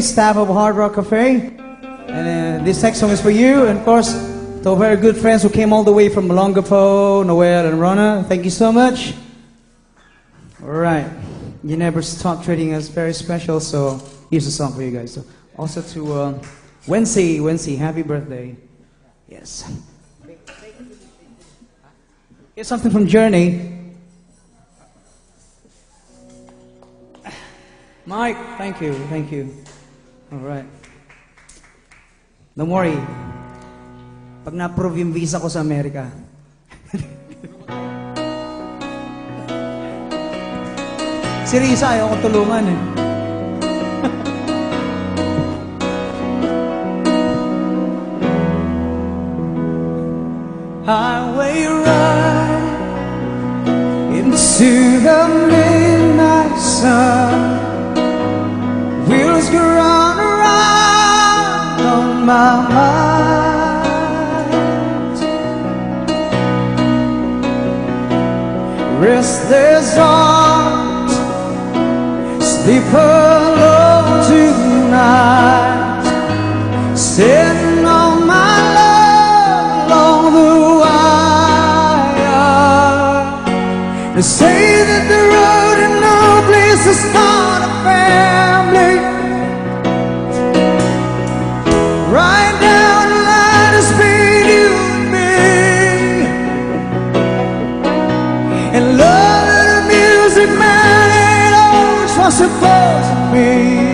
staff of Hard Rock Cafe. And uh, this next song is for you, and of course, to our very good friends who came all the way from Malongapo, Noel, and Rona. Thank you so much. All right. You never stop treating us very special, so here's a song for you guys. So also to uh, Wednesday, Wednesday, happy birthday. Yes. Here's something from Journey. Mike, thank you, thank you. All right. Don't worry. Pag na-approve yung visa ko sa Amerika. si Risa, ayaw ko tulungan eh. Highway ride into the midnight sun. Wheels on my mind. Restless arms sleep alone tonight. Sitting on my love along the wire. Say that the road in no place to always what's supposed